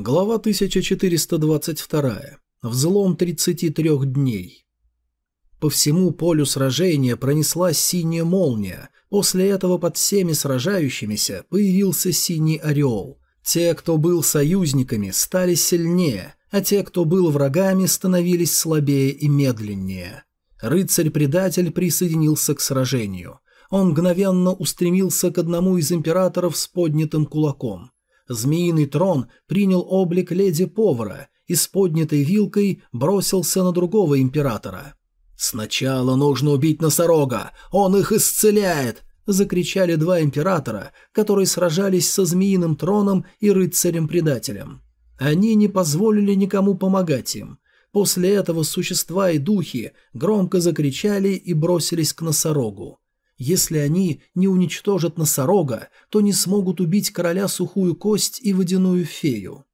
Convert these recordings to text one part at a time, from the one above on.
Глава 1422. Взлом 33 дней. По всему полю сражения пронеслась синяя молния. После этого под всеми сражающимися появился синий ореол. Те, кто был союзниками, стали сильнее, а те, кто был врагами, становились слабее и медленнее. Рыцарь-предатель присоединился к сражению. Он мгновенно устремился к одному из императоров с поднятым кулаком – Змеиный трон принял облик леди-повара и с поднятой вилкой бросился на другого императора. «Сначала нужно убить носорога! Он их исцеляет!» – закричали два императора, которые сражались со змеиным троном и рыцарем-предателем. Они не позволили никому помогать им. После этого существа и духи громко закричали и бросились к носорогу. Если они не уничтожат носорога, то не смогут убить короля сухую кость и водяную фею.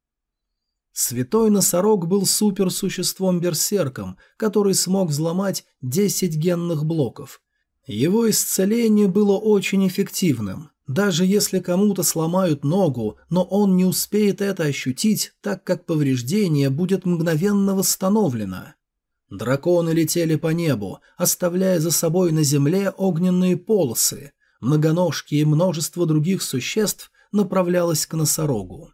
Святой носорог был суперсуществом-берсерком, который смог взломать 10 генных блоков. Его исцеление было очень эффективным. Даже если кому-то сломают ногу, но он не успеет это ощутить, так как повреждение будет мгновенно восстановлено. Драконы летели по небу, оставляя за собой на земле огненные полосы. Многоножки и множество других существ направлялось к носорогу.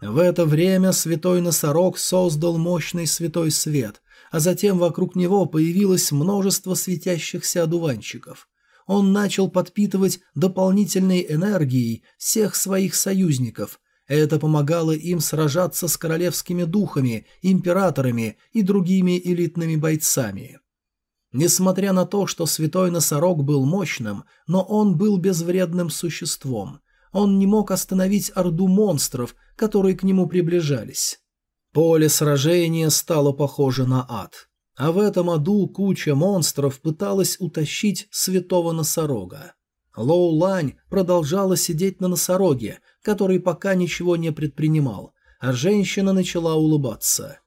В это время святой носорог создал мощный святой свет, а затем вокруг него появилось множество светящихся одуванчиков. Он начал подпитывать дополнительной энергией всех своих союзников, это помогало им сражаться с королевскими духами, императорами и другими элитными бойцами. Несмотря на то, что святой носорог был мощным, но он был безвредным существом. Он не мог остановить орду монстров, которые к нему приближались. Поле сражения стало похоже на ад. А в этом аду куча монстров пыталась утащить святого носорога. Лоу Лань продолжала сидеть на носороге, который пока ничего не предпринимал, а женщина начала улыбаться.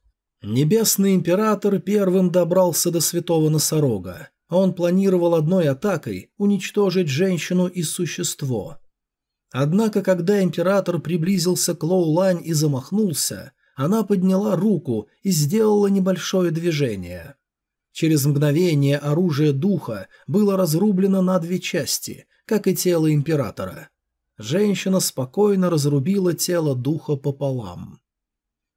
Небесный император первым добрался до святого носорога. Он планировал одной атакой уничтожить женщину и существо. Однако, когда император приблизился к Лоу Лань и замахнулся, она подняла руку и сделала небольшое движение. Через мгновение оружие духа было разрублено на две части, как и тело императора. Женщина спокойно разрубила тело духа пополам.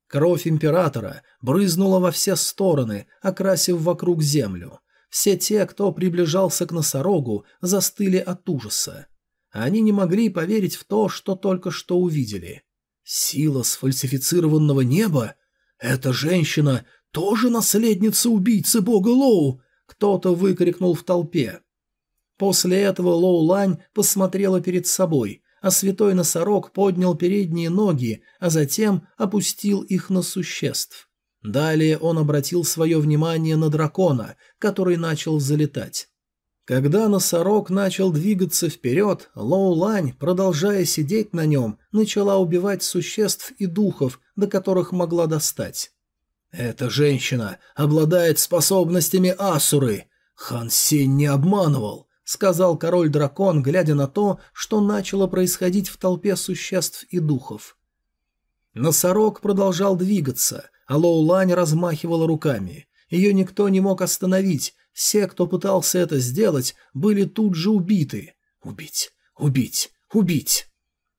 Кровь императора брызнула во все стороны, окрасив вокруг землю. Все те, кто приближался к носорогу, застыли от ужаса. Они не могли поверить в то, что только что увидели. Сила сфальсифицированного неба? Эта женщина тоже наследница убийцы бога Лоу? Кто-то выкрикнул в толпе. После этого Лоу Лань посмотрела перед собой, а святой носорог поднял передние ноги, а затем опустил их на существ. Далее он обратил свое внимание на дракона, который начал залетать. Когда носорог начал двигаться вперед, Лоу Лань, продолжая сидеть на нем, начала убивать существ и духов, до которых могла достать. «Эта женщина обладает способностями Асуры!» Хан Сень не обманывал сказал король-дракон, глядя на то, что начало происходить в толпе существ и духов. Носорог продолжал двигаться, а Лоулань размахивала руками. Ее никто не мог остановить, все, кто пытался это сделать, были тут же убиты. Убить, убить, убить.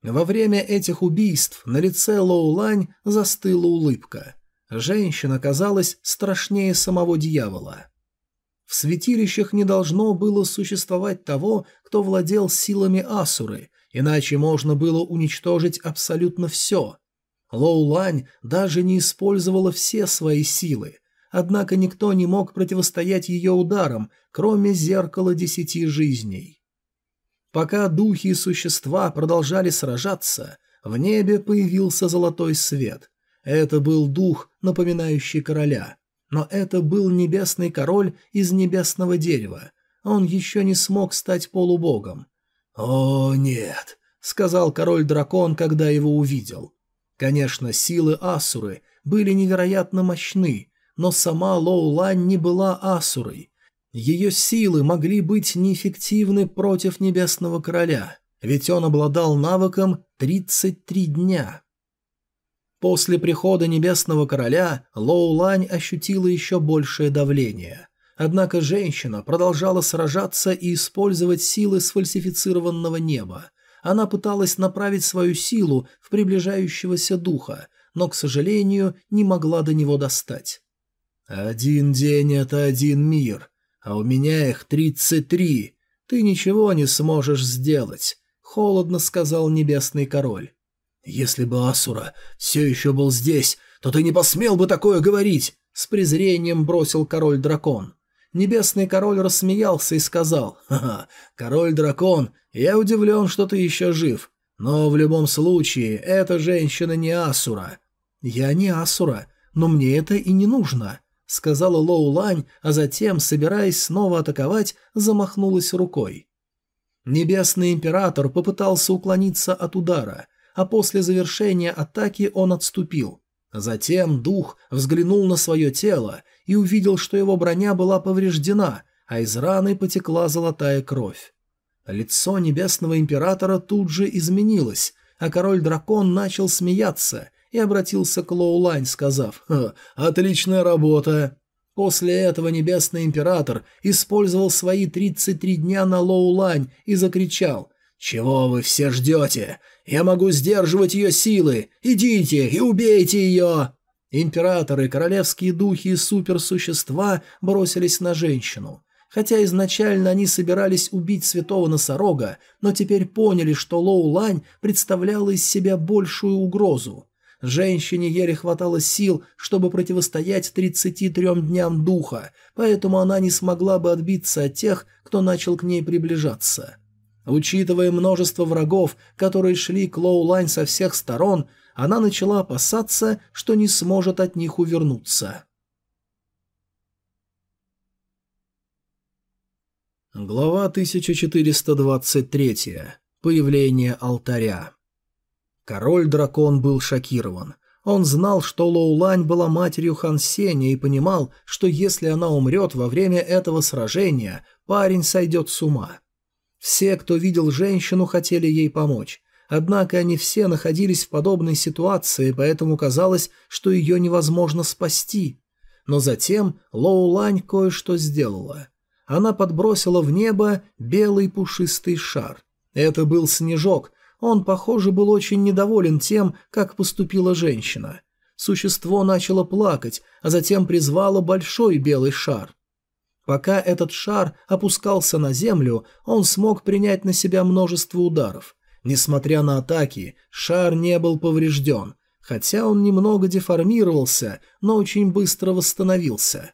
Во время этих убийств на лице Лоулань застыла улыбка. Женщина казалась страшнее самого дьявола. В святилищах не должно было существовать того, кто владел силами Асуры, иначе можно было уничтожить абсолютно все. Лоу Лань даже не использовала все свои силы, однако никто не мог противостоять ее ударам, кроме зеркала десяти жизней. Пока духи и существа продолжали сражаться, в небе появился золотой свет. Это был дух, напоминающий короля – но это был небесный король из небесного дерева. Он еще не смог стать полубогом. «О, нет», — сказал король-дракон, когда его увидел. Конечно, силы Асуры были невероятно мощны, но сама Лоу-Лань не была Асурой. Ее силы могли быть неэффективны против Небесного Короля, ведь он обладал навыком 33 дня. После прихода Небесного Короля Лоу Лань ощутила еще большее давление. Однако женщина продолжала сражаться и использовать силы сфальсифицированного неба. Она пыталась направить свою силу в приближающегося духа, но, к сожалению, не могла до него достать. «Один день — это один мир, а у меня их тридцать три. Ты ничего не сможешь сделать», — холодно сказал Небесный Король. «Если бы Асура все еще был здесь, то ты не посмел бы такое говорить!» С презрением бросил король-дракон. Небесный король рассмеялся и сказал, «Ха-ха, король-дракон, я удивлен, что ты еще жив. Но в любом случае, эта женщина не Асура». «Я не Асура, но мне это и не нужно», — сказала Лоу Лань, а затем, собираясь снова атаковать, замахнулась рукой. Небесный император попытался уклониться от удара, а после завершения атаки он отступил. Затем дух взглянул на свое тело и увидел, что его броня была повреждена, а из раны потекла золотая кровь. Лицо небесного императора тут же изменилось, а король-дракон начал смеяться и обратился к Лоулань, сказав «Отличная работа!». После этого небесный император использовал свои 33 дня на Лоулань и закричал «Чего вы все ждете? Я могу сдерживать ее силы! Идите и убейте ее!» Императоры, королевские духи и суперсущества бросились на женщину. Хотя изначально они собирались убить святого носорога, но теперь поняли, что Лоу Лань представляла из себя большую угрозу. Женщине еле хватало сил, чтобы противостоять 33 дням духа, поэтому она не смогла бы отбиться от тех, кто начал к ней приближаться. Учитывая множество врагов, которые шли к Лоулань со всех сторон, она начала опасаться, что не сможет от них увернуться. Глава 1423. Появление алтаря. Король-дракон был шокирован. Он знал, что Лоулань была матерью Хан Сеня и понимал, что если она умрет во время этого сражения, парень сойдет с ума. Все, кто видел женщину, хотели ей помочь. Однако они все находились в подобной ситуации, поэтому казалось, что ее невозможно спасти. Но затем Лоу Лань кое-что сделала. Она подбросила в небо белый пушистый шар. Это был снежок. Он, похоже, был очень недоволен тем, как поступила женщина. Существо начало плакать, а затем призвало большой белый шар. Пока этот шар опускался на землю, он смог принять на себя множество ударов. Несмотря на атаки, шар не был поврежден, хотя он немного деформировался, но очень быстро восстановился.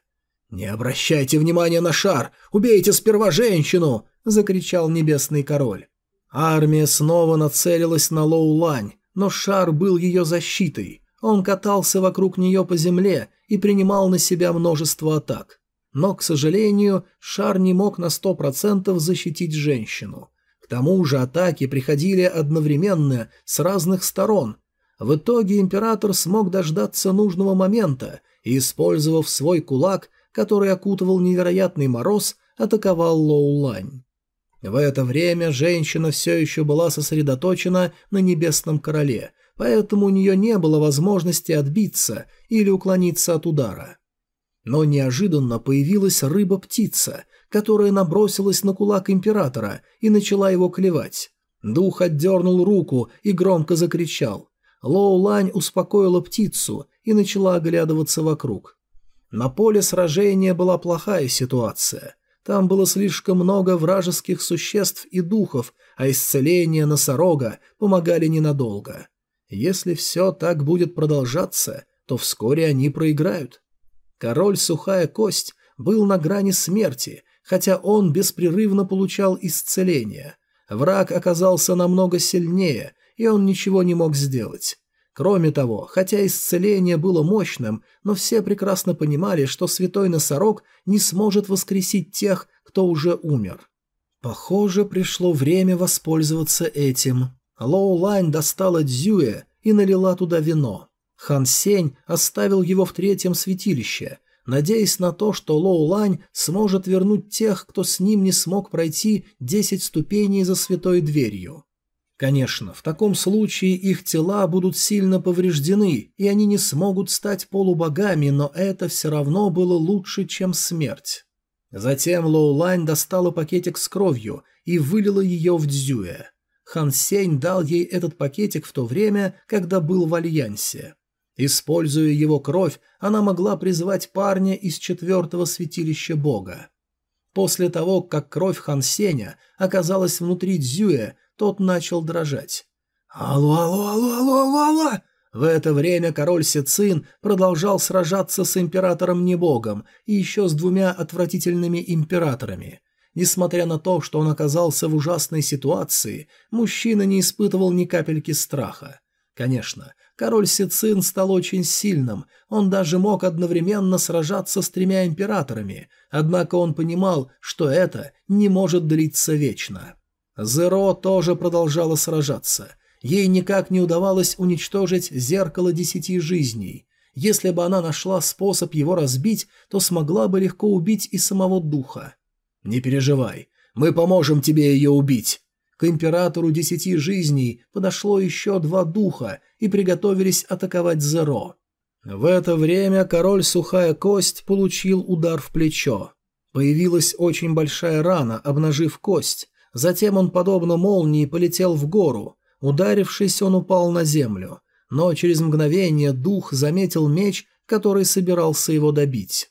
«Не обращайте внимания на шар! Убейте сперва женщину!» – закричал Небесный Король. Армия снова нацелилась на Лоу-Лань, но шар был ее защитой. Он катался вокруг нее по земле и принимал на себя множество атак. Но, к сожалению, шар не мог на сто процентов защитить женщину. К тому же атаки приходили одновременно с разных сторон. В итоге император смог дождаться нужного момента и, использовав свой кулак, который окутывал невероятный мороз, атаковал Лоулань. В это время женщина все еще была сосредоточена на Небесном Короле, поэтому у нее не было возможности отбиться или уклониться от удара. Но неожиданно появилась рыба-птица, которая набросилась на кулак императора и начала его клевать. Дух отдернул руку и громко закричал. Лоу Лань успокоила птицу и начала оглядываться вокруг. На поле сражения была плохая ситуация. Там было слишком много вражеских существ и духов, а исцеление носорога помогали ненадолго. Если все так будет продолжаться, то вскоре они проиграют. Король Сухая Кость был на грани смерти, хотя он беспрерывно получал исцеление. Враг оказался намного сильнее, и он ничего не мог сделать. Кроме того, хотя исцеление было мощным, но все прекрасно понимали, что святой носорог не сможет воскресить тех, кто уже умер. Похоже, пришло время воспользоваться этим. Лоу Лайн достала дзюэ и налила туда вино. Хан Сень оставил его в третьем святилище, надеясь на то, что Лоу Лань сможет вернуть тех, кто с ним не смог пройти десять ступеней за святой дверью. Конечно, в таком случае их тела будут сильно повреждены, и они не смогут стать полубогами, но это все равно было лучше, чем смерть. Затем Лоулань достала пакетик с кровью и вылила ее в Дзюэ. Хан Сень дал ей этот пакетик в то время, когда был в Альянсе. Используя его кровь, она могла призвать парня из четвертого святилища бога. После того, как кровь Хан Сеня оказалась внутри Дзюэ, тот начал дрожать. «Алло, алло, алло, алло, алло, алло!» В это время король Сицин продолжал сражаться с императором Небогом и еще с двумя отвратительными императорами. Несмотря на то, что он оказался в ужасной ситуации, мужчина не испытывал ни капельки страха. Конечно, король Сицин стал очень сильным, он даже мог одновременно сражаться с тремя императорами, однако он понимал, что это не может длиться вечно. Зеро тоже продолжала сражаться. Ей никак не удавалось уничтожить зеркало десяти жизней. Если бы она нашла способ его разбить, то смогла бы легко убить и самого духа. «Не переживай, мы поможем тебе ее убить». К императору десяти жизней подошло еще два духа и приготовились атаковать Зеро. В это время король Сухая Кость получил удар в плечо. Появилась очень большая рана, обнажив кость, Затем он, подобно молнии, полетел в гору. Ударившись, он упал на землю. Но через мгновение дух заметил меч, который собирался его добить.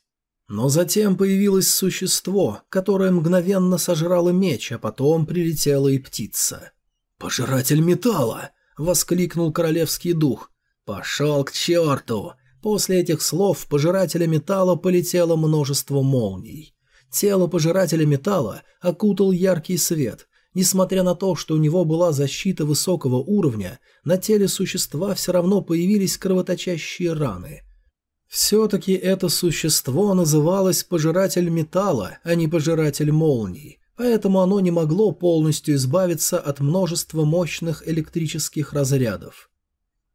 Но затем появилось существо, которое мгновенно сожрало меч, а потом прилетела и птица. «Пожиратель металла!» — воскликнул королевский дух. «Пошел к черту!» После этих слов пожирателя металла полетело множество молний. Тело пожирателя металла окутал яркий свет. Несмотря на то, что у него была защита высокого уровня, на теле существа все равно появились кровоточащие раны. Все-таки это существо называлось пожиратель металла, а не пожиратель молний, поэтому оно не могло полностью избавиться от множества мощных электрических разрядов.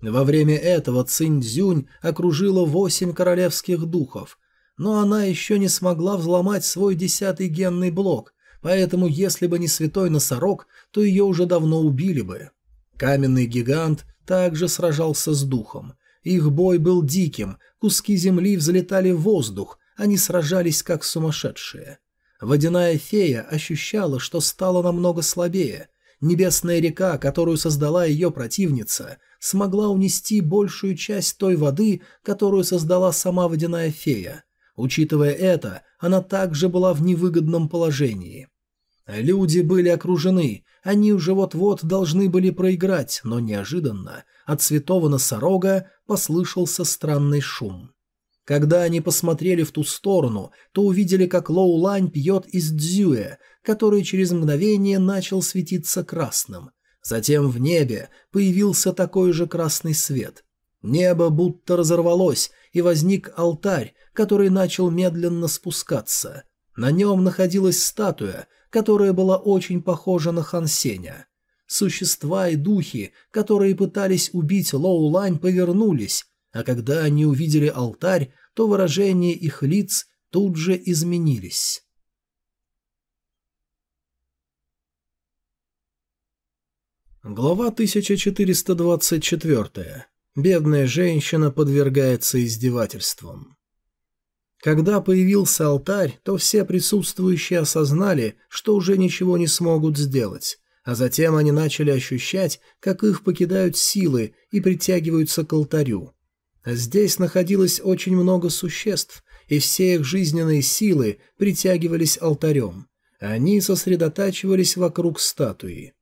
Во время этого Цинь-Дзюнь окружила восемь королевских духов, но она еще не смогла взломать свой десятый генный блок, поэтому если бы не святой носорог, то ее уже давно убили бы. Каменный гигант также сражался с духом. Их бой был диким, куски земли взлетали в воздух, они сражались как сумасшедшие. Водяная фея ощущала, что стала намного слабее. Небесная река, которую создала ее противница, смогла унести большую часть той воды, которую создала сама водяная фея. Учитывая это, она также была в невыгодном положении. Люди были окружены, они уже вот-вот должны были проиграть, но неожиданно от святого носорога послышался странный шум. Когда они посмотрели в ту сторону, то увидели, как Лоу Лань пьет из дзюэ, который через мгновение начал светиться красным. Затем в небе появился такой же красный свет. Небо будто разорвалось, и возник алтарь, который начал медленно спускаться. На нем находилась статуя, которая была очень похожа на Хансеня. Существа и духи, которые пытались убить Лоу Лань, повернулись, а когда они увидели алтарь, то выражения их лиц тут же изменились. Глава 1424. Бедная женщина подвергается издевательствам. Когда появился алтарь, то все присутствующие осознали, что уже ничего не смогут сделать, а затем они начали ощущать, как их покидают силы и притягиваются к алтарю. Здесь находилось очень много существ, и все их жизненные силы притягивались алтарем. Они сосредотачивались вокруг статуи.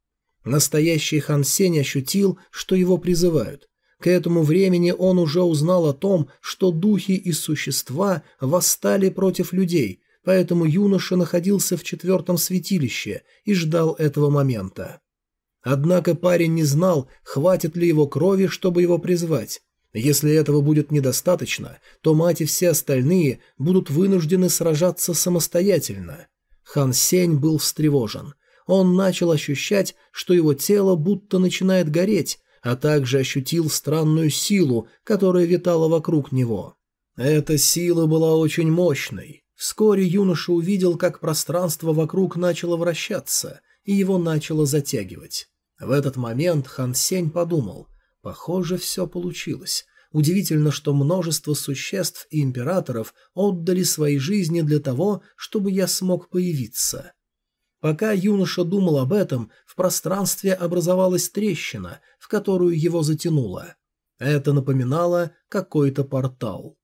Настоящий Хан Сень ощутил, что его призывают. К этому времени он уже узнал о том, что духи и существа восстали против людей, поэтому юноша находился в четвертом святилище и ждал этого момента. Однако парень не знал, хватит ли его крови, чтобы его призвать. Если этого будет недостаточно, то мать и все остальные будут вынуждены сражаться самостоятельно. Хан Сень был встревожен. Он начал ощущать, что его тело будто начинает гореть, а также ощутил странную силу, которая витала вокруг него. Эта сила была очень мощной. Вскоре юноша увидел, как пространство вокруг начало вращаться, и его начало затягивать. В этот момент Хан Сень подумал, похоже, все получилось. Удивительно, что множество существ и императоров отдали свои жизни для того, чтобы я смог появиться. Пока юноша думал об этом, в пространстве образовалась трещина, в которую его затянуло. Это напоминало какой-то портал.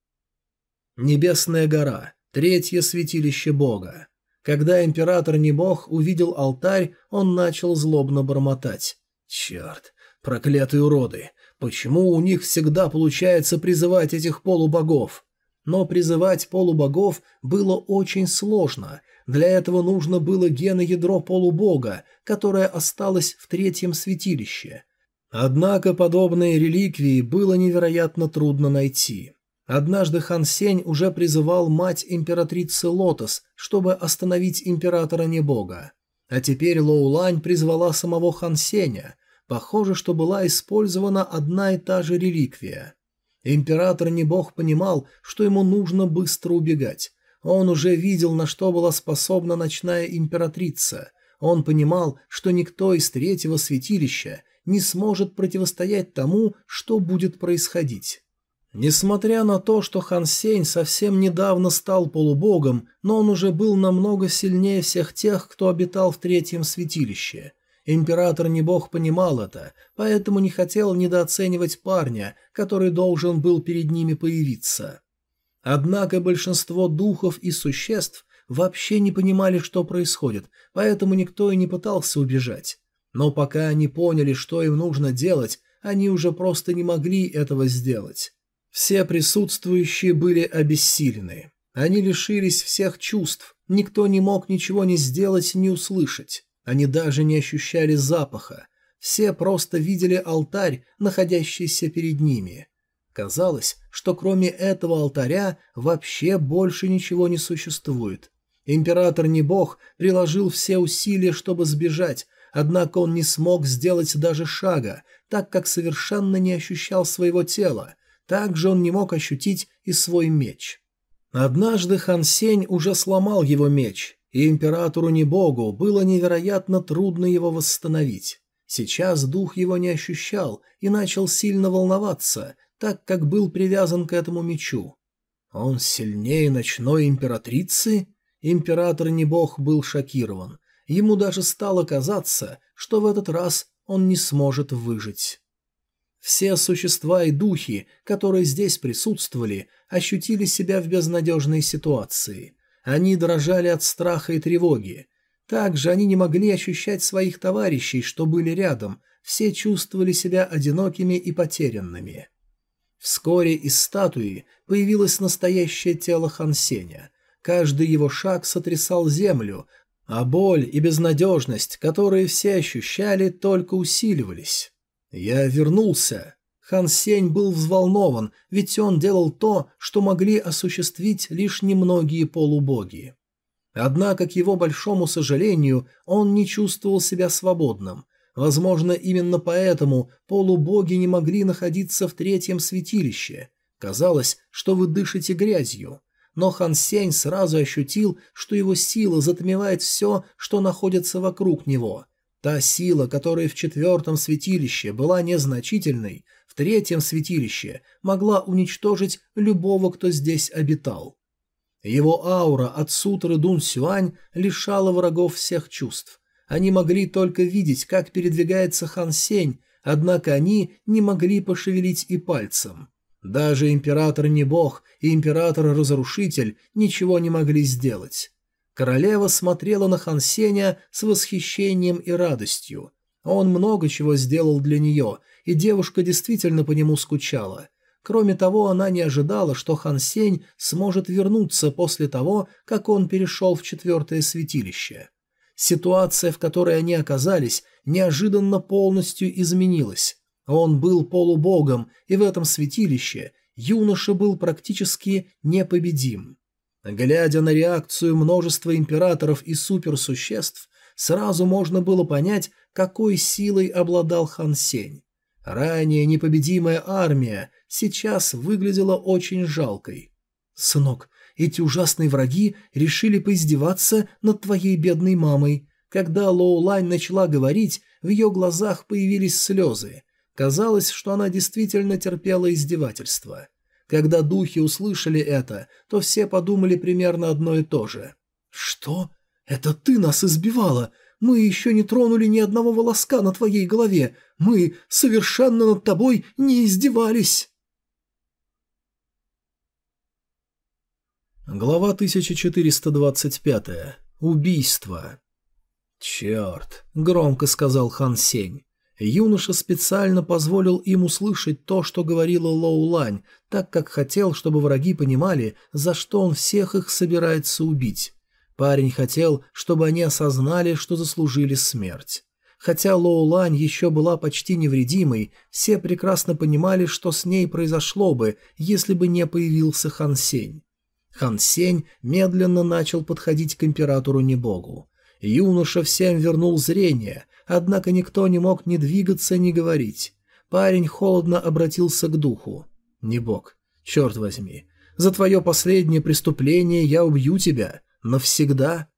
Небесная гора, третье святилище бога. Когда император не бог увидел алтарь, он начал злобно бормотать. «Черт, проклятые уроды! Почему у них всегда получается призывать этих полубогов?» Но призывать полубогов было очень сложно, для этого нужно было геноядро полубога, которое осталось в третьем святилище. Однако подобные реликвии было невероятно трудно найти. Однажды Хан Сень уже призывал мать императрицы Лотос, чтобы остановить императора Небога. А теперь Лоулань призвала самого Хан Сеня. Похоже, что была использована одна и та же реликвия. Император Небог понимал, что ему нужно быстро убегать. Он уже видел, на что была способна ночная императрица. Он понимал, что никто из третьего святилища не сможет противостоять тому, что будет происходить. Несмотря на то, что Хан Сень совсем недавно стал полубогом, но он уже был намного сильнее всех тех, кто обитал в третьем святилище. Император Небог понимал это, поэтому не хотел недооценивать парня, который должен был перед ними появиться. Однако большинство духов и существ вообще не понимали, что происходит, поэтому никто и не пытался убежать. Но пока они поняли, что им нужно делать, они уже просто не могли этого сделать. Все присутствующие были обессилены. Они лишились всех чувств, никто не мог ничего не сделать, ни услышать. Они даже не ощущали запаха. Все просто видели алтарь, находящийся перед ними. Казалось, что кроме этого алтаря вообще больше ничего не существует. Император не бог приложил все усилия, чтобы сбежать, однако он не смог сделать даже шага, так как совершенно не ощущал своего тела. Также он не мог ощутить и свой меч. Однажды Хан Сень уже сломал его меч, и императору Небогу было невероятно трудно его восстановить. Сейчас дух его не ощущал и начал сильно волноваться, так как был привязан к этому мечу. Он сильнее ночной императрицы? Император не бог был шокирован. Ему даже стало казаться, что в этот раз он не сможет выжить. Все существа и духи, которые здесь присутствовали, ощутили себя в безнадежной ситуации. Они дрожали от страха и тревоги. Также они не могли ощущать своих товарищей, что были рядом, все чувствовали себя одинокими и потерянными. Вскоре из статуи появилось настоящее тело Хансеня. Каждый его шаг сотрясал землю, а боль и безнадежность, которые все ощущали, только усиливались. «Я вернулся». Хан Сень был взволнован, ведь он делал то, что могли осуществить лишь немногие полубоги. Однако, к его большому сожалению, он не чувствовал себя свободным – Возможно, именно поэтому полубоги не могли находиться в третьем святилище. Казалось, что вы дышите грязью. Но Хан Сень сразу ощутил, что его сила затмевает все, что находится вокруг него. Та сила, которая в четвертом святилище была незначительной, в третьем святилище могла уничтожить любого, кто здесь обитал. Его аура от сутры Дун Сюань лишала врагов всех чувств. Они могли только видеть, как передвигается Хан Сень, однако они не могли пошевелить и пальцем. Даже император не бог и император-разрушитель ничего не могли сделать. Королева смотрела на Хан Сеня с восхищением и радостью. Он много чего сделал для нее, и девушка действительно по нему скучала. Кроме того, она не ожидала, что Хан Сень сможет вернуться после того, как он перешел в четвертое святилище. Ситуация, в которой они оказались, неожиданно полностью изменилась. Он был полубогом, и в этом святилище юноша был практически непобедим. Глядя на реакцию множества императоров и суперсуществ, сразу можно было понять, какой силой обладал Хан Сень. Ранее непобедимая армия сейчас выглядела очень жалкой. «Сынок, эти ужасные враги решили поиздеваться над твоей бедной мамой. Когда Лоу Лань начала говорить, в ее глазах появились слезы. Казалось, что она действительно терпела издевательство. Когда духи услышали это, то все подумали примерно одно и то же. «Что? Это ты нас избивала? Мы еще не тронули ни одного волоска на твоей голове. Мы совершенно над тобой не издевались». Глава 1425. Убийство. «Черт!» – громко сказал Хан Сень. Юноша специально позволил им услышать то, что говорила Лоу Лань, так как хотел, чтобы враги понимали, за что он всех их собирается убить. Парень хотел, чтобы они осознали, что заслужили смерть. Хотя Лоу Лань еще была почти невредимой, все прекрасно понимали, что с ней произошло бы, если бы не появился Хан Сень. Хан Сень медленно начал подходить к императору Небогу. Юноша всем вернул зрение, однако никто не мог ни двигаться, ни говорить. Парень холодно обратился к духу. «Небог, черт возьми, за твое последнее преступление я убью тебя. Навсегда.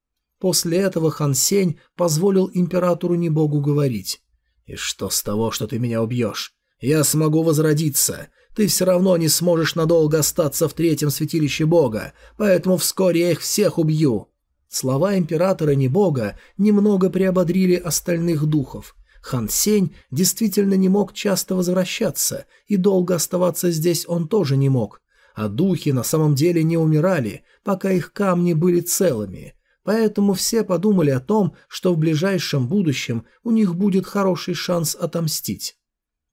После этого Хан Сень позволил императору Небогу говорить. «И что с того, что ты меня убьешь? Я смогу возродиться. Ты все равно не сможешь надолго остаться в третьем святилище Бога, поэтому вскоре я их всех убью». Слова императора Небога немного приободрили остальных духов. Хан Сень действительно не мог часто возвращаться, и долго оставаться здесь он тоже не мог. А духи на самом деле не умирали, пока их камни были целыми. Поэтому все подумали о том, что в ближайшем будущем у них будет хороший шанс отомстить.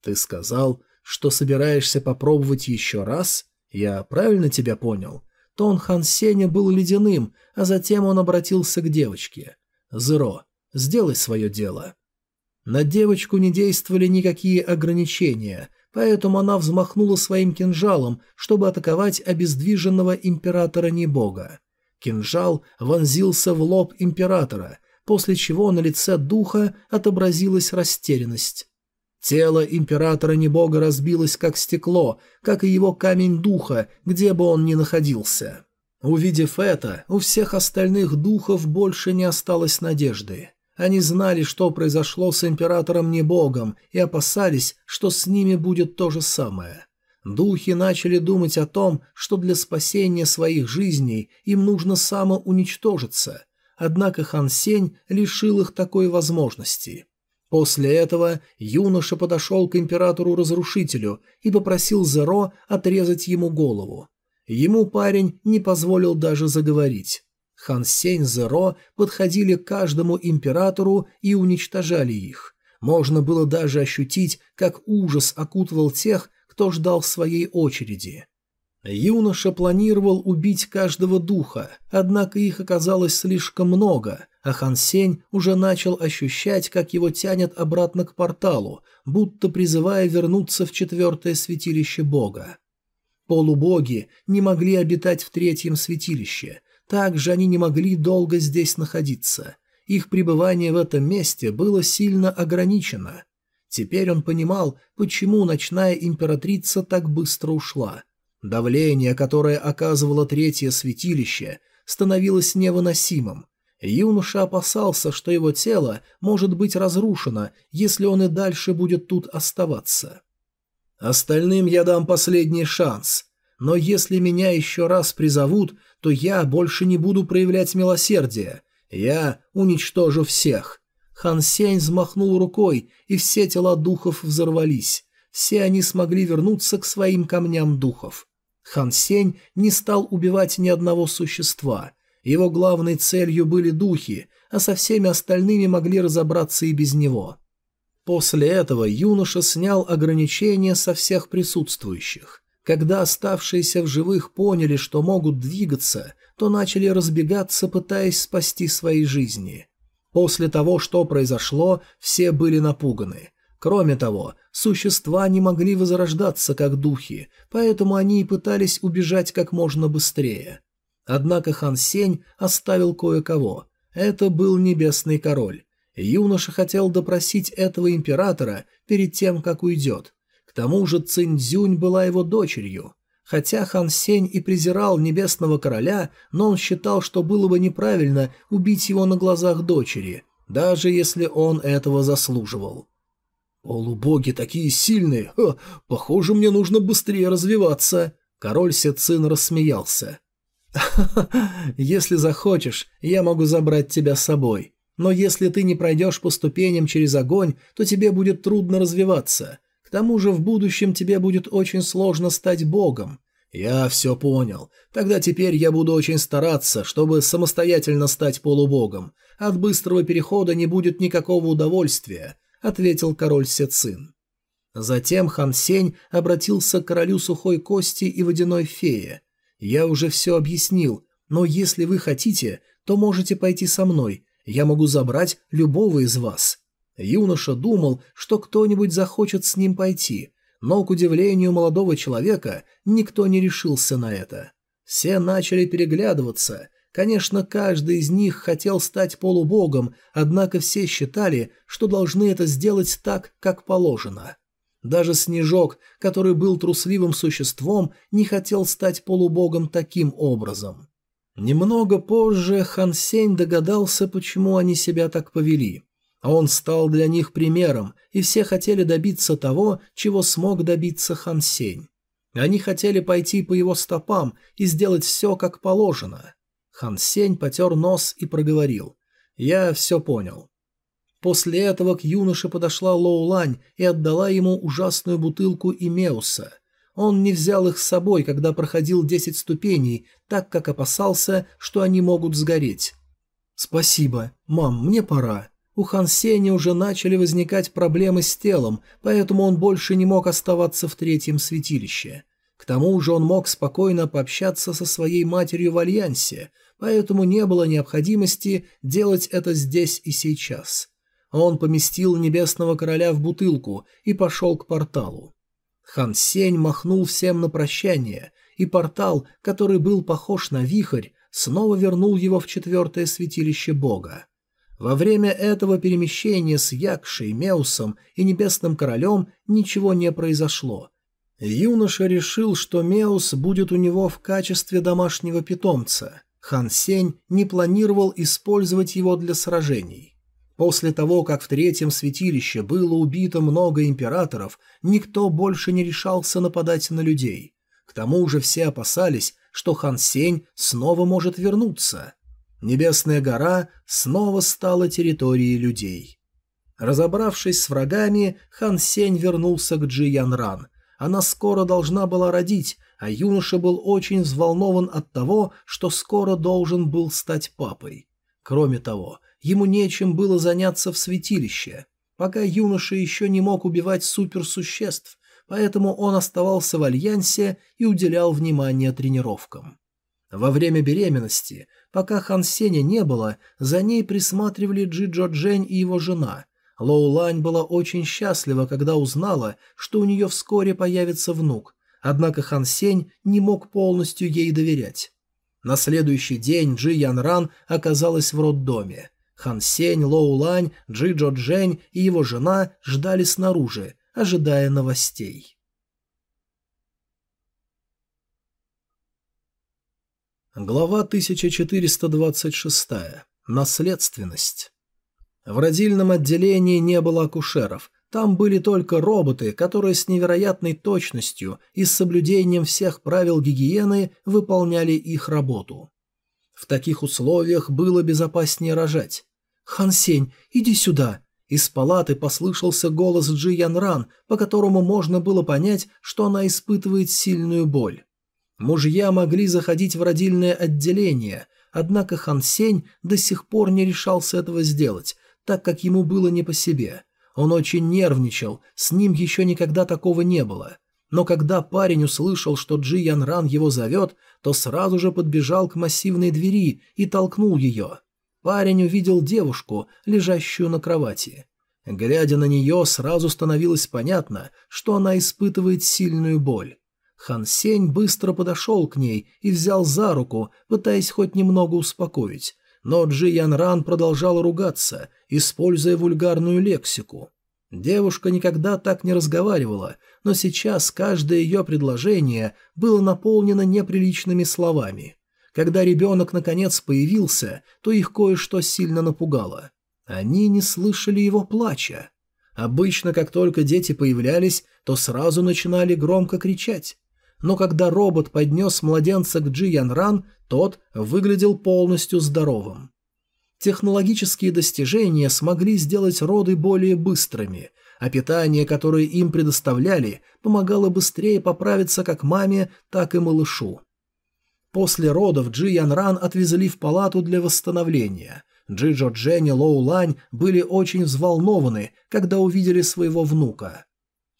«Ты сказал, что собираешься попробовать еще раз? Я правильно тебя понял?» Тон Хан Сеня был ледяным, а затем он обратился к девочке. «Зеро, сделай свое дело». На девочку не действовали никакие ограничения, поэтому она взмахнула своим кинжалом, чтобы атаковать обездвиженного императора Небога. Кинжал вонзился в лоб императора, после чего на лице духа отобразилась растерянность. Тело императора Небога разбилось как стекло, как и его камень духа, где бы он ни находился. Увидев это, у всех остальных духов больше не осталось надежды. Они знали, что произошло с императором Небогом, и опасались, что с ними будет то же самое. Духи начали думать о том, что для спасения своих жизней им нужно самоуничтожиться, однако Хан Сень лишил их такой возможности. После этого юноша подошел к императору-разрушителю и попросил Зеро отрезать ему голову. Ему парень не позволил даже заговорить. Хан Сень Зеро подходили к каждому императору и уничтожали их. Можно было даже ощутить, как ужас окутывал тех, кто ждал своей очереди. Юноша планировал убить каждого духа, однако их оказалось слишком много, а Хан Сень уже начал ощущать, как его тянет обратно к порталу, будто призывая вернуться в четвертое святилище бога. Полубоги не могли обитать в третьем святилище, также они не могли долго здесь находиться. Их пребывание в этом месте было сильно ограничено. Теперь он понимал, почему ночная императрица так быстро ушла. Давление, которое оказывало третье святилище, становилось невыносимым. Юноша опасался, что его тело может быть разрушено, если он и дальше будет тут оставаться. «Остальным я дам последний шанс. Но если меня еще раз призовут, то я больше не буду проявлять милосердие. Я уничтожу всех». Хан Сень взмахнул рукой, и все тела духов взорвались. Все они смогли вернуться к своим камням духов. Хан Сень не стал убивать ни одного существа. Его главной целью были духи, а со всеми остальными могли разобраться и без него. После этого юноша снял ограничения со всех присутствующих. Когда оставшиеся в живых поняли, что могут двигаться, то начали разбегаться, пытаясь спасти свои жизни. После того, что произошло, все были напуганы. Кроме того, существа не могли возрождаться как духи, поэтому они и пытались убежать как можно быстрее. Однако Хан Сень оставил кое-кого. Это был Небесный Король. Юноша хотел допросить этого императора перед тем, как уйдет тому же Цинь-Дзюнь была его дочерью. Хотя Хан Сень и презирал Небесного Короля, но он считал, что было бы неправильно убить его на глазах дочери. даже если он этого заслуживал. «Полубоги такие сильные! Ха, похоже, мне нужно быстрее развиваться!» Король Сецин рассмеялся. «Если захочешь, я могу забрать тебя с собой. Но если ты не пройдешь по ступеням через огонь, то тебе будет трудно развиваться. К тому же в будущем тебе будет очень сложно стать богом. Я все понял. Тогда теперь я буду очень стараться, чтобы самостоятельно стать полубогом. От быстрого перехода не будет никакого удовольствия», — ответил король Сецин. Затем Хан Сень обратился к королю сухой кости и водяной фее. «Я уже все объяснил, но если вы хотите, то можете пойти со мной, я могу забрать любого из вас». Юноша думал, что кто-нибудь захочет с ним пойти, но, к удивлению молодого человека, никто не решился на это. Все начали переглядываться. Конечно, каждый из них хотел стать полубогом, однако все считали, что должны это сделать так, как положено. Даже Снежок, который был трусливым существом, не хотел стать полубогом таким образом. Немного позже Хан Сень догадался, почему они себя так повели. Он стал для них примером, и все хотели добиться того, чего смог добиться Хан Сень. Они хотели пойти по его стопам и сделать все, как положено. Хан Сень потер нос и проговорил. «Я все понял». После этого к юноше подошла Лоу Лань и отдала ему ужасную бутылку Имеуса – он не взял их с собой, когда проходил десять ступеней, так как опасался, что они могут сгореть. «Спасибо. Мам, мне пора». У Хан Сеня уже начали возникать проблемы с телом, поэтому он больше не мог оставаться в третьем святилище. К тому же он мог спокойно пообщаться со своей матерью в Альянсе, поэтому не было необходимости делать это здесь и сейчас. Он поместил Небесного Короля в бутылку и пошел к порталу. Хан Сень махнул всем на прощание, и портал, который был похож на вихрь, снова вернул его в четвертое святилище бога. Во время этого перемещения с Якшей, Меусом и Небесным Королем ничего не произошло. Юноша решил, что Меус будет у него в качестве домашнего питомца. Хан Сень не планировал использовать его для сражений. После того, как в третьем святилище было убито много императоров, никто больше не решался нападать на людей. К тому же все опасались, что Хан Сень снова может вернуться. Небесная гора снова стала территорией людей. Разобравшись с врагами, Хан Сень вернулся к Джи Ян Ран. Она скоро должна была родить, а юноша был очень взволнован от того, что скоро должен был стать папой. Кроме того, ему нечем было заняться в святилище. Пока юноша еще не мог убивать суперсуществ, поэтому он оставался в Альянсе и уделял внимание тренировкам. Во время беременности, пока Хан Сеня не было, за ней присматривали Джи Джо Джень и его жена. Лоу Лань была очень счастлива, когда узнала, что у нее вскоре появится внук, однако Хан Сень не мог полностью ей доверять. На следующий день Джи Ян Ран оказалась в роддоме. Хан Сень, Лоу Лань, Джи Джо Джень и его жена ждали снаружи, ожидая новостей. Глава 1426. Наследственность. В родильном отделении не было акушеров, там были только роботы, которые с невероятной точностью и с соблюдением всех правил гигиены выполняли их работу. В таких условиях было безопаснее рожать. «Хан Сень, иди сюда!» Из палаты послышался голос Джи Ян Ран, по которому можно было понять, что она испытывает сильную боль. Мужья могли заходить в родильное отделение, однако Хан Сень до сих пор не решался этого сделать, так как ему было не по себе. Он очень нервничал, с ним еще никогда такого не было. Но когда парень услышал, что Джи Ян Ран его зовет, то сразу же подбежал к массивной двери и толкнул ее. Парень увидел девушку, лежащую на кровати. Глядя на нее, сразу становилось понятно, что она испытывает сильную боль. Хан Сень быстро подошел к ней и взял за руку, пытаясь хоть немного успокоить, но Джи Ян Ран продолжал ругаться, используя вульгарную лексику. Девушка никогда так не разговаривала, но сейчас каждое ее предложение было наполнено неприличными словами. Когда ребенок наконец появился, то их кое-что сильно напугало. Они не слышали его плача. Обычно, как только дети появлялись, то сразу начинали громко кричать. Но когда робот поднес младенца к Джи Ян Ран, тот выглядел полностью здоровым. Технологические достижения смогли сделать роды более быстрыми, а питание, которое им предоставляли, помогало быстрее поправиться как маме, так и малышу. После родов Джи Ян Ран отвезли в палату для восстановления. Джи Джо Джен Лоу Лань были очень взволнованы, когда увидели своего внука.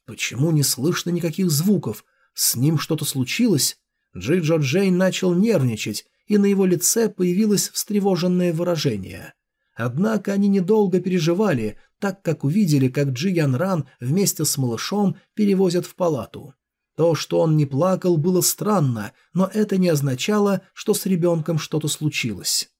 Почему не слышно никаких звуков? С ним что-то случилось? Джи Джо Джейн начал нервничать, и на его лице появилось встревоженное выражение. Однако они недолго переживали, так как увидели, как Джи Ян Ран вместе с малышом перевозят в палату. То, что он не плакал, было странно, но это не означало, что с ребенком что-то случилось.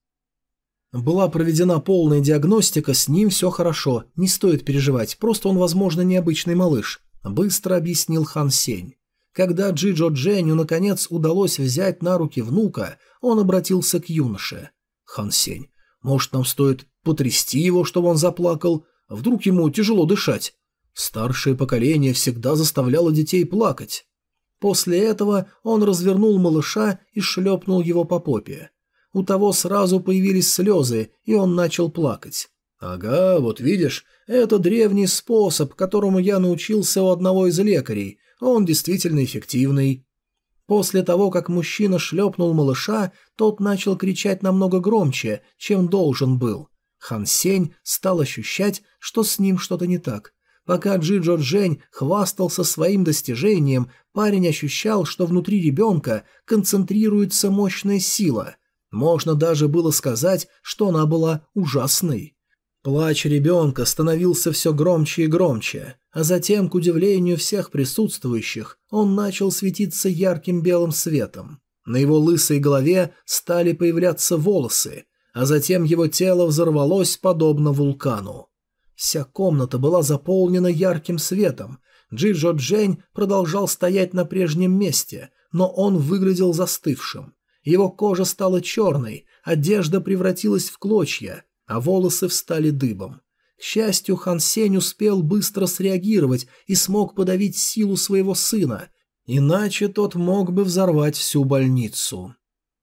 Была проведена полная диагностика, с ним все хорошо, не стоит переживать, просто он, возможно, необычный малыш, быстро объяснил Хан Сень. Когда Джиджо Дженю наконец удалось взять на руки внука, он обратился к юноше. «Хан Сень, может, нам стоит потрясти его, чтобы он заплакал? Вдруг ему тяжело дышать?» Старшее поколение всегда заставляло детей плакать. После этого он развернул малыша и шлепнул его по попе. У того сразу появились слезы, и он начал плакать. «Ага, вот видишь, это древний способ, которому я научился у одного из лекарей. Он действительно эффективный. После того, как мужчина шлепнул малыша, тот начал кричать намного громче, чем должен был. Хан Сень стал ощущать, что с ним что-то не так. Пока Джиджо Джень хвастался своим достижением, парень ощущал, что внутри ребенка концентрируется мощная сила. Можно даже было сказать, что она была ужасной. Плач ребенка становился все громче и громче, а затем, к удивлению всех присутствующих, он начал светиться ярким белым светом. На его лысой голове стали появляться волосы, а затем его тело взорвалось подобно вулкану. Вся комната была заполнена ярким светом. Джиджо Джень продолжал стоять на прежнем месте, но он выглядел застывшим. Его кожа стала черной, одежда превратилась в клочья, а волосы встали дыбом. К счастью, Хан Сень успел быстро среагировать и смог подавить силу своего сына, иначе тот мог бы взорвать всю больницу.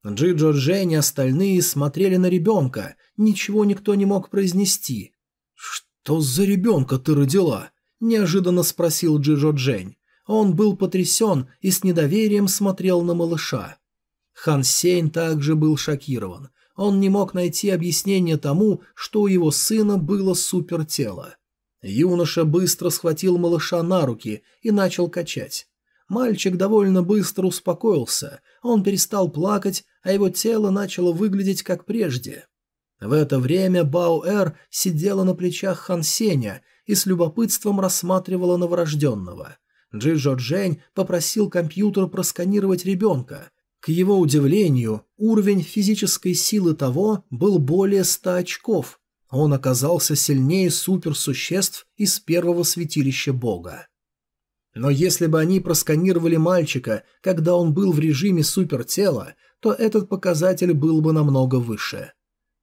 Джиджо Джень и остальные смотрели на ребенка, ничего никто не мог произнести. «Что за ребенка ты родила?» – неожиданно спросил Джиджо Джень. Он был потрясен и с недоверием смотрел на малыша. Хан Сень также был шокирован. Он не мог найти объяснение тому, что у его сына было супертело. Юноша быстро схватил малыша на руки и начал качать. Мальчик довольно быстро успокоился, он перестал плакать, а его тело начало выглядеть как прежде. В это время Бао-Эр сидела на плечах Хан Сеня и с любопытством рассматривала новорожденного. Джи-Джо Джень попросил компьютер просканировать ребенка, к его удивлению, уровень физической силы того был более ста очков. Он оказался сильнее суперсуществ из первого святилища бога. Но если бы они просканировали мальчика, когда он был в режиме супертела, то этот показатель был бы намного выше.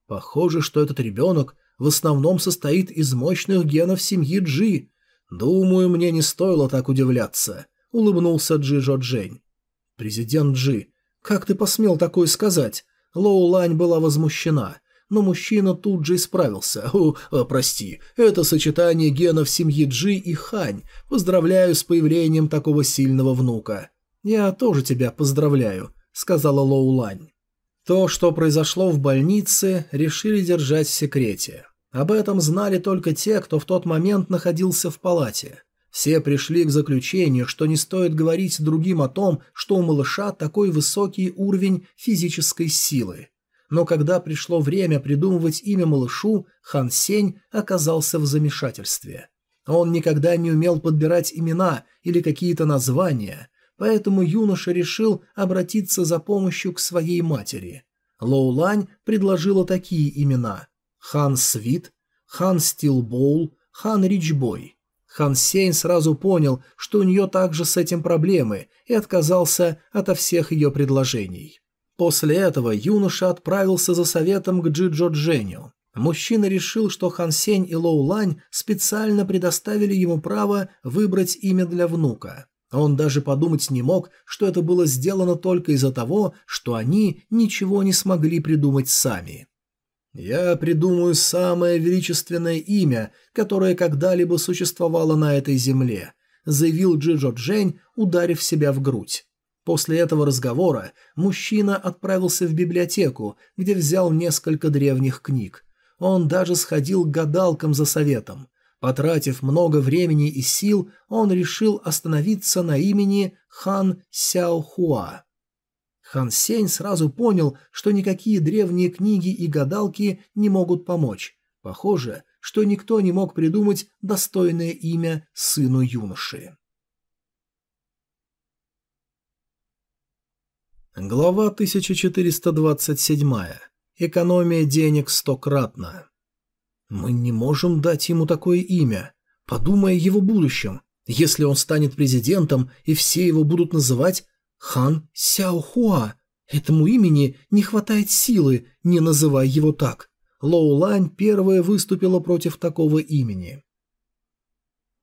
Похоже, что этот ребенок в основном состоит из мощных генов семьи Джи. Думаю, мне не стоило так удивляться, улыбнулся Джи Джо Джень. Президент Джи, «Как ты посмел такое сказать?» Лоу Лань была возмущена, но мужчина тут же исправился. «О, о, прости, это сочетание генов семьи Джи и Хань. Поздравляю с появлением такого сильного внука». «Я тоже тебя поздравляю», — сказала Лоу Лань. То, что произошло в больнице, решили держать в секрете. Об этом знали только те, кто в тот момент находился в палате. Все пришли к заключению, что не стоит говорить другим о том, что у малыша такой высокий уровень физической силы. Но когда пришло время придумывать имя малышу, Хан Сень оказался в замешательстве. Он никогда не умел подбирать имена или какие-то названия, поэтому юноша решил обратиться за помощью к своей матери. Лоу Лань предложила такие имена – Хан Свит, Хан Стилбоул, Хан Ричбой. Хан Сень сразу понял, что у нее также с этим проблемы, и отказался ото всех ее предложений. После этого юноша отправился за советом к Джиджо Дженю. Мужчина решил, что Хан Сень и Лоу Лань специально предоставили ему право выбрать имя для внука. Он даже подумать не мог, что это было сделано только из-за того, что они ничего не смогли придумать сами. «Я придумаю самое величественное имя, которое когда-либо существовало на этой земле», заявил Джиджо Джень, ударив себя в грудь. После этого разговора мужчина отправился в библиотеку, где взял несколько древних книг. Он даже сходил к гадалкам за советом. Потратив много времени и сил, он решил остановиться на имени Хан Сяохуа. Хан Сень сразу понял, что никакие древние книги и гадалки не могут помочь. Похоже, что никто не мог придумать достойное имя сыну юноши. Глава 1427. Экономия денег стократно. Мы не можем дать ему такое имя. Подумай о его будущем. Если он станет президентом, и все его будут называть Хан Сяохуа, этому имени не хватает силы, не называй его так. Лоу Лань первая выступила против такого имени.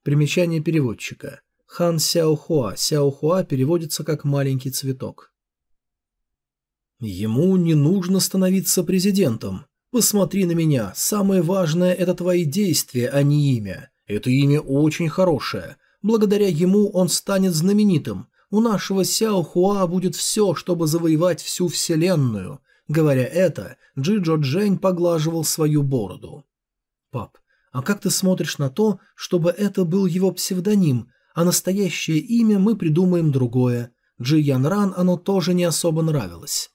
Примечание переводчика. Хан Сяохуа. Сяохуа переводится как «маленький цветок». Ему не нужно становиться президентом. Посмотри на меня, самое важное – это твои действия, а не имя. Это имя очень хорошее. Благодаря ему он станет знаменитым. У нашего Сяо Хуа будет все, чтобы завоевать всю вселенную. Говоря это, Джиджо Джень поглаживал свою бороду. «Пап, а как ты смотришь на то, чтобы это был его псевдоним, а настоящее имя мы придумаем другое?» Джи Ян Ран оно тоже не особо нравилось.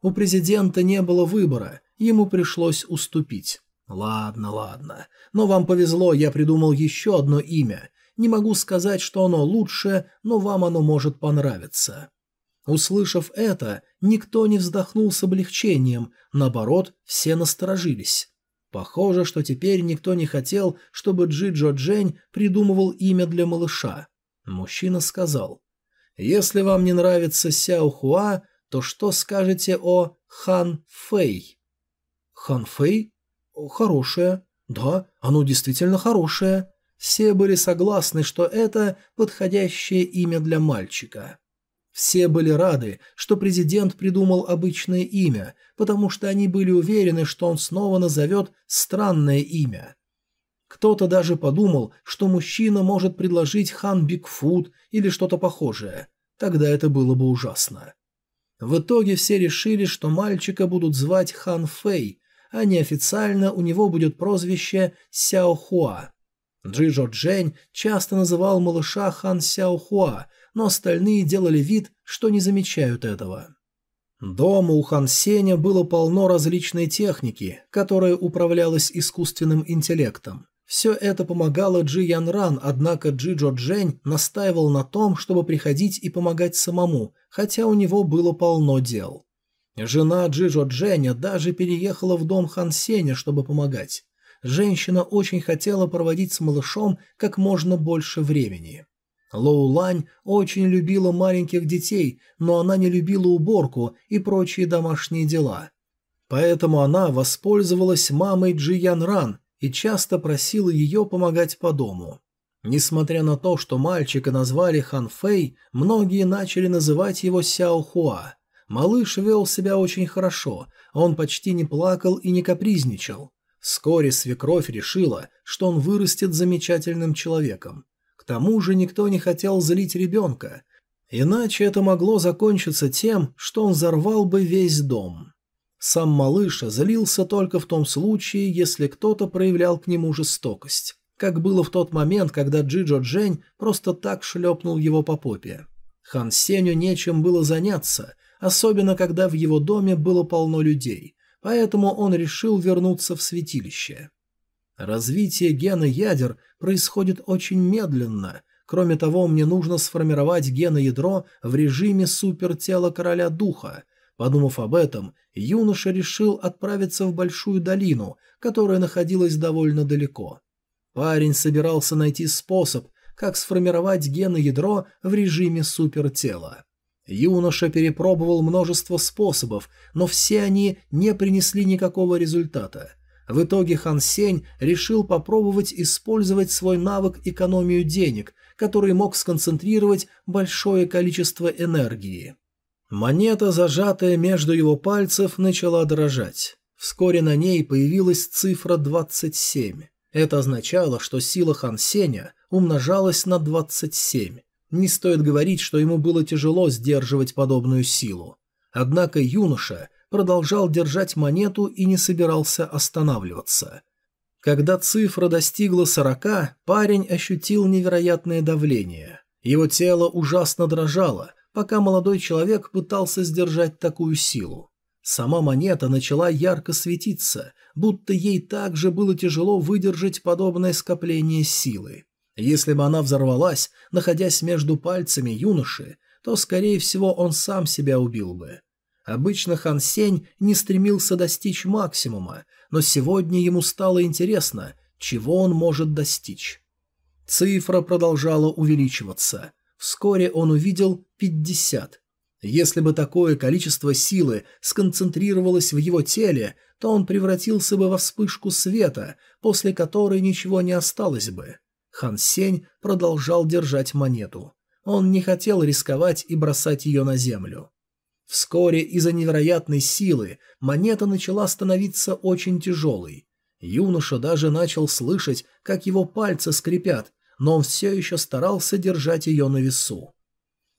У президента не было выбора, ему пришлось уступить. Ладно, ладно. Но вам повезло, я придумал еще одно имя. Не могу сказать, что оно лучше, но вам оно может понравиться. Услышав это, никто не вздохнул с облегчением, наоборот, все насторожились. Похоже, что теперь никто не хотел, чтобы Джи-Джо Джень придумывал имя для малыша. Мужчина сказал, «Если вам не нравится Сяо Хуа, то что скажете о Хан Фэй? Хан Фэй? Хорошее. Да, оно действительно хорошее. Все были согласны, что это подходящее имя для мальчика. Все были рады, что президент придумал обычное имя, потому что они были уверены, что он снова назовет странное имя. Кто-то даже подумал, что мужчина может предложить хан Бигфут или что-то похожее. Тогда это было бы ужасно. В итоге все решили, что мальчика будут звать Хан Фэй, а неофициально у него будет прозвище Сяо Хуа. Джиджо Джень часто называл малыша Хан Сяо Хуа, но остальные делали вид, что не замечают этого. Дома у Хан Сеня было полно различной техники, которая управлялась искусственным интеллектом. Все это помогало Джи Ян Ран, однако Джи Джо Джень настаивал на том, чтобы приходить и помогать самому, хотя у него было полно дел. Жена Джи Джо Дженя даже переехала в дом Хан Сеня, чтобы помогать. Женщина очень хотела проводить с малышом как можно больше времени. Лоу Лань очень любила маленьких детей, но она не любила уборку и прочие домашние дела. Поэтому она воспользовалась мамой Джи Ян Ран и часто просила ее помогать по дому. Несмотря на то, что мальчика назвали Хан Фэй, многие начали называть его Сяо Хуа. Малыш вел себя очень хорошо, он почти не плакал и не капризничал. Вскоре свекровь решила, что он вырастет замечательным человеком. К тому же никто не хотел злить ребенка, иначе это могло закончиться тем, что он взорвал бы весь дом. Сам малыш злился только в том случае, если кто-то проявлял к нему жестокость, как было в тот момент, когда Джиджо Джень просто так шлепнул его по попе. Хан Сеню нечем было заняться, особенно когда в его доме было полно людей, поэтому он решил вернуться в святилище. Развитие гена ядер происходит очень медленно. Кроме того, мне нужно сформировать геноядро в режиме супертела короля духа, Подумав об этом, юноша решил отправиться в большую долину, которая находилась довольно далеко. Парень собирался найти способ, как сформировать геноядро в режиме супертела. Юноша перепробовал множество способов, но все они не принесли никакого результата. В итоге Хан Сень решил попробовать использовать свой навык экономию денег, который мог сконцентрировать большое количество энергии. Монета, зажатая между его пальцев, начала дрожать. Вскоре на ней появилась цифра 27. Это означало, что сила Хан Сеня умножалась на 27. Не стоит говорить, что ему было тяжело сдерживать подобную силу. Однако юноша продолжал держать монету и не собирался останавливаться. Когда цифра достигла сорока, парень ощутил невероятное давление. Его тело ужасно дрожало, пока молодой человек пытался сдержать такую силу. Сама монета начала ярко светиться, будто ей также было тяжело выдержать подобное скопление силы. Если бы она взорвалась, находясь между пальцами юноши, то, скорее всего, он сам себя убил бы. Обычно Хан Сень не стремился достичь максимума, но сегодня ему стало интересно, чего он может достичь. Цифра продолжала увеличиваться. Вскоре он увидел 50. Если бы такое количество силы сконцентрировалось в его теле, то он превратился бы во вспышку света, после которой ничего не осталось бы. Хан Сень продолжал держать монету. Он не хотел рисковать и бросать ее на землю. Вскоре из-за невероятной силы монета начала становиться очень тяжелой. Юноша даже начал слышать, как его пальцы скрипят, но он все еще старался держать ее на весу.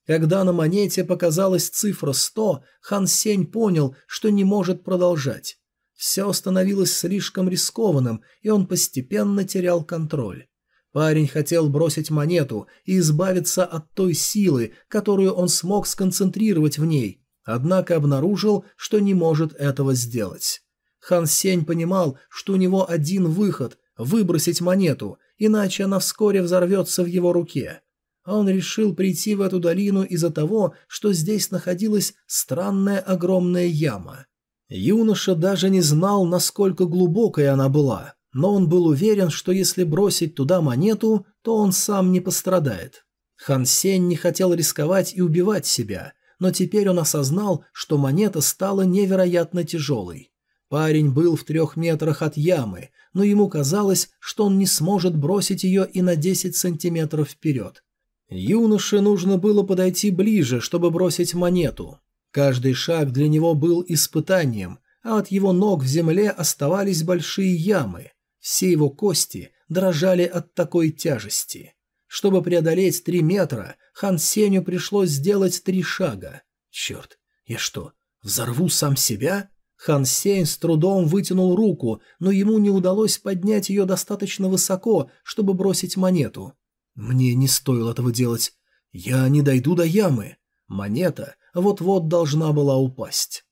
Когда на монете показалась цифра 100, Хан Сень понял, что не может продолжать. Все становилось слишком рискованным, и он постепенно терял контроль. Парень хотел бросить монету и избавиться от той силы, которую он смог сконцентрировать в ней, однако обнаружил, что не может этого сделать. Хан Сень понимал, что у него один выход – выбросить монету, иначе она вскоре взорвется в его руке. А он решил прийти в эту долину из-за того, что здесь находилась странная огромная яма. Юноша даже не знал, насколько глубокой она была, но он был уверен, что если бросить туда монету, то он сам не пострадает. Хан Сень не хотел рисковать и убивать себя – но теперь он осознал, что монета стала невероятно тяжелой. Парень был в трех метрах от ямы, но ему казалось, что он не сможет бросить ее и на 10 сантиметров вперед. Юноше нужно было подойти ближе, чтобы бросить монету. Каждый шаг для него был испытанием, а от его ног в земле оставались большие ямы. Все его кости дрожали от такой тяжести. Чтобы преодолеть три метра, Хан Сеню пришлось сделать три шага. Черт, я что, взорву сам себя? Хан Сень с трудом вытянул руку, но ему не удалось поднять ее достаточно высоко, чтобы бросить монету. Мне не стоило этого делать. Я не дойду до ямы. Монета вот-вот должна была упасть.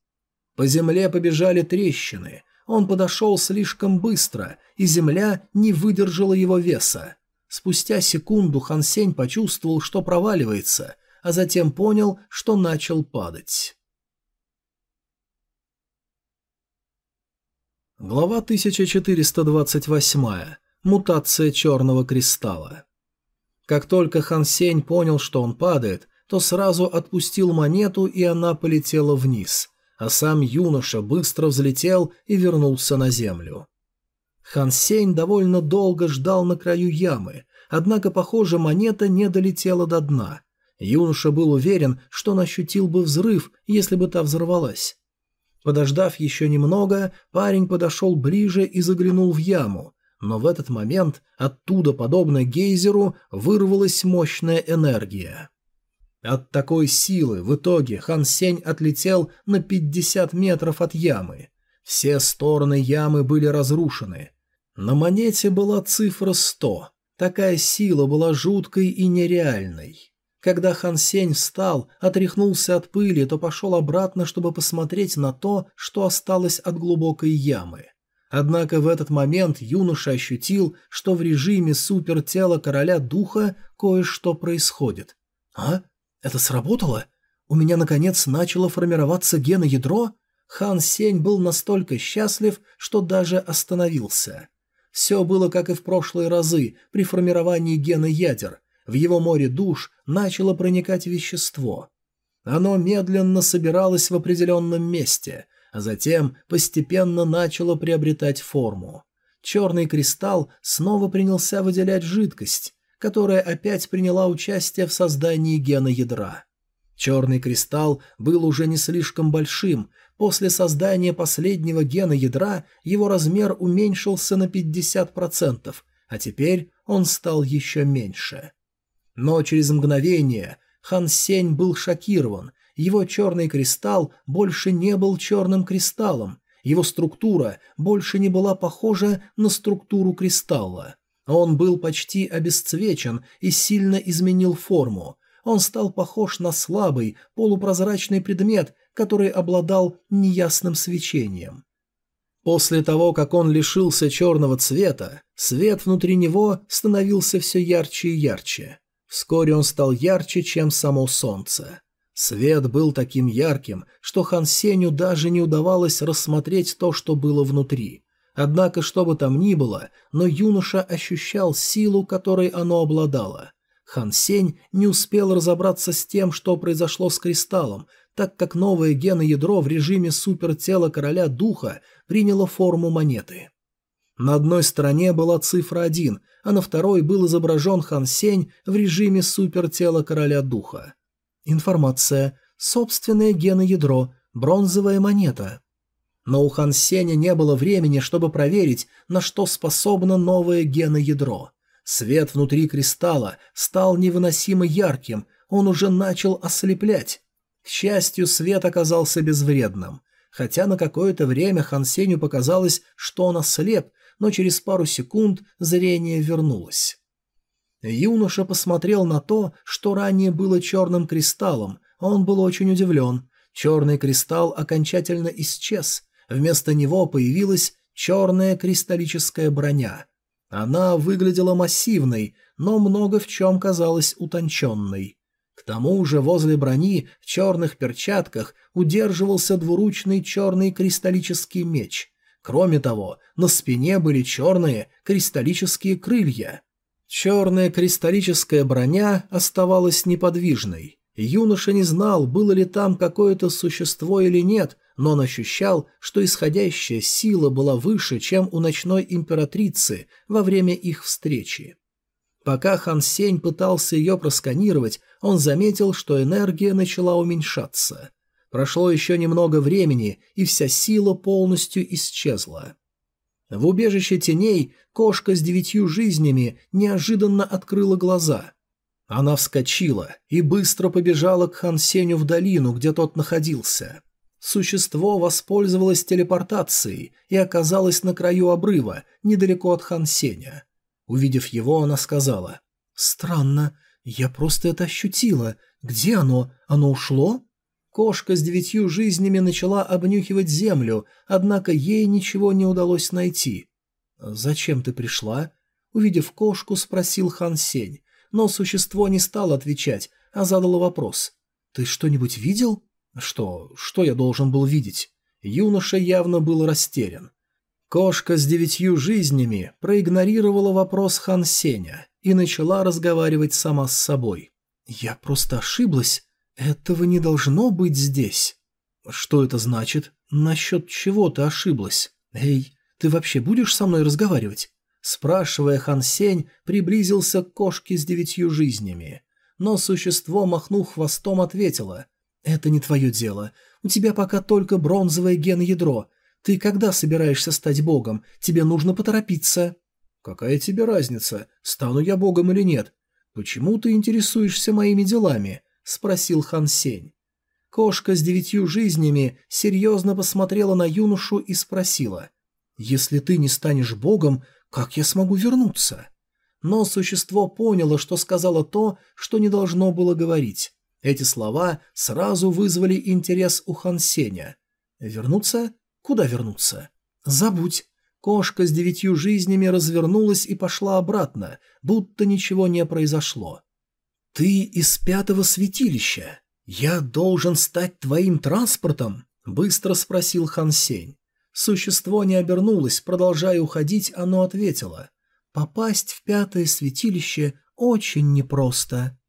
По земле побежали трещины. Он подошел слишком быстро, и земля не выдержала его веса. Спустя секунду Хан Сень почувствовал, что проваливается, а затем понял, что начал падать. Глава 1428. Мутация черного кристалла. Как только Хан Сень понял, что он падает, то сразу отпустил монету, и она полетела вниз, а сам юноша быстро взлетел и вернулся на землю. Хан Сень довольно долго ждал на краю ямы, однако, похоже, монета не долетела до дна. Юноша был уверен, что он ощутил бы взрыв, если бы та взорвалась. Подождав еще немного, парень подошел ближе и заглянул в яму, но в этот момент оттуда, подобно гейзеру, вырвалась мощная энергия. От такой силы в итоге Хан Сень отлетел на 50 метров от ямы. Все стороны ямы были разрушены. На монете была цифра 100. Такая сила была жуткой и нереальной. Когда Хан Сень встал, отряхнулся от пыли, то пошел обратно, чтобы посмотреть на то, что осталось от глубокой ямы. Однако в этот момент юноша ощутил, что в режиме супертела короля духа кое-что происходит. «А? Это сработало? У меня, наконец, начало формироваться геноядро?» Хан Сень был настолько счастлив, что даже остановился. Все было как и в прошлые разы при формировании гена ядер. В его море душ начало проникать вещество. Оно медленно собиралось в определенном месте, а затем постепенно начало приобретать форму. Черный кристалл снова принялся выделять жидкость, которая опять приняла участие в создании гена ядра. Черный кристалл был уже не слишком большим, после создания последнего гена ядра его размер уменьшился на 50%, а теперь он стал еще меньше. Но через мгновение Хан Сень был шокирован, его черный кристалл больше не был черным кристаллом, его структура больше не была похожа на структуру кристалла. Он был почти обесцвечен и сильно изменил форму. Он стал похож на слабый, полупрозрачный предмет, который обладал неясным свечением. После того, как он лишился черного цвета, свет внутри него становился все ярче и ярче. Вскоре он стал ярче, чем само солнце. Свет был таким ярким, что Хан Сеню даже не удавалось рассмотреть то, что было внутри. Однако, что бы там ни было, но юноша ощущал силу, которой оно обладало. Хан Сень не успел разобраться с тем, что произошло с кристаллом, так как новое геноядро в режиме супертела короля духа приняло форму монеты. На одной стороне была цифра 1, а на второй был изображен Хан Сень в режиме супертела короля духа. Информация. Собственное геноядро. Бронзовая монета. Но у Хан Сеня не было времени, чтобы проверить, на что способно новое геноядро. Свет внутри кристалла стал невыносимо ярким, он уже начал ослеплять. К счастью, свет оказался безвредным. Хотя на какое-то время Хан Сеню показалось, что он ослеп, но через пару секунд зрение вернулось. Юноша посмотрел на то, что ранее было черным кристаллом, он был очень удивлен. Черный кристалл окончательно исчез, Вместо него появилась черная кристаллическая броня. Она выглядела массивной, но много в чем казалась утонченной. К тому же возле брони в черных перчатках удерживался двуручный черный кристаллический меч. Кроме того, на спине были черные кристаллические крылья. Черная кристаллическая броня оставалась неподвижной. Юноша не знал, было ли там какое-то существо или нет, но он ощущал, что исходящая сила была выше, чем у ночной императрицы во время их встречи. Пока Хан Сень пытался ее просканировать, он заметил, что энергия начала уменьшаться. Прошло еще немного времени, и вся сила полностью исчезла. В убежище теней кошка с девятью жизнями неожиданно открыла глаза. Она вскочила и быстро побежала к Хан Сеню в долину, где тот находился. Существо воспользовалось телепортацией и оказалось на краю обрыва, недалеко от Хан Сеня. Увидев его, она сказала, «Странно, я просто это ощутила. Где оно? Оно ушло?» Кошка с девятью жизнями начала обнюхивать землю, однако ей ничего не удалось найти. «Зачем ты пришла?» Увидев кошку, спросил Хан Сень, но существо не стало отвечать, а задало вопрос. «Ты что-нибудь видел?» Что, что я должен был видеть? Юноша явно был растерян. Кошка с девятью жизнями проигнорировала вопрос Хан Сеня и начала разговаривать сама с собой. «Я просто ошиблась. Этого не должно быть здесь». «Что это значит? Насчет чего ты ошиблась? Эй, ты вообще будешь со мной разговаривать?» Спрашивая, Хан Сень приблизился к кошке с девятью жизнями. Но существо, махнув хвостом, ответило «Это не твое дело. У тебя пока только бронзовое ген-ядро. Ты когда собираешься стать богом? Тебе нужно поторопиться». «Какая тебе разница, стану я богом или нет? Почему ты интересуешься моими делами?» – спросил Хан Сень. Кошка с девятью жизнями серьезно посмотрела на юношу и спросила. «Если ты не станешь богом, как я смогу вернуться?» Но существо поняло, что сказала то, что не должно было говорить. Эти слова сразу вызвали интерес у Хан Сеня. «Вернуться? Куда вернуться?» «Забудь». Кошка с девятью жизнями развернулась и пошла обратно, будто ничего не произошло. «Ты из пятого святилища. Я должен стать твоим транспортом?» – быстро спросил Хан Сень. Существо не обернулось, продолжая уходить, оно ответило. «Попасть в пятое святилище очень непросто».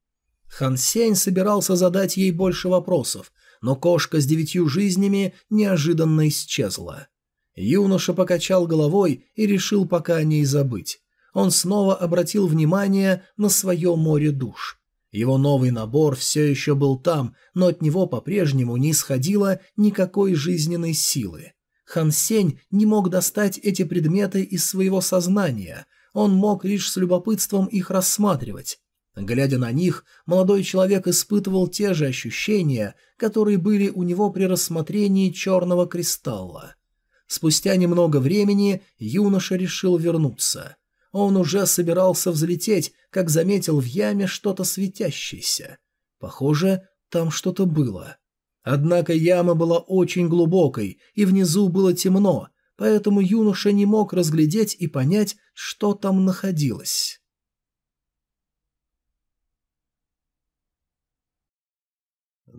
Хан Сень собирался задать ей больше вопросов, но кошка с девятью жизнями неожиданно исчезла. Юноша покачал головой и решил пока о ней забыть. Он снова обратил внимание на свое море душ. Его новый набор все еще был там, но от него по-прежнему не исходило никакой жизненной силы. Хан Сень не мог достать эти предметы из своего сознания, он мог лишь с любопытством их рассматривать. Глядя на них, молодой человек испытывал те же ощущения, которые были у него при рассмотрении черного кристалла. Спустя немного времени юноша решил вернуться. Он уже собирался взлететь, как заметил в яме что-то светящееся. Похоже, там что-то было. Однако яма была очень глубокой, и внизу было темно, поэтому юноша не мог разглядеть и понять, что там находилось.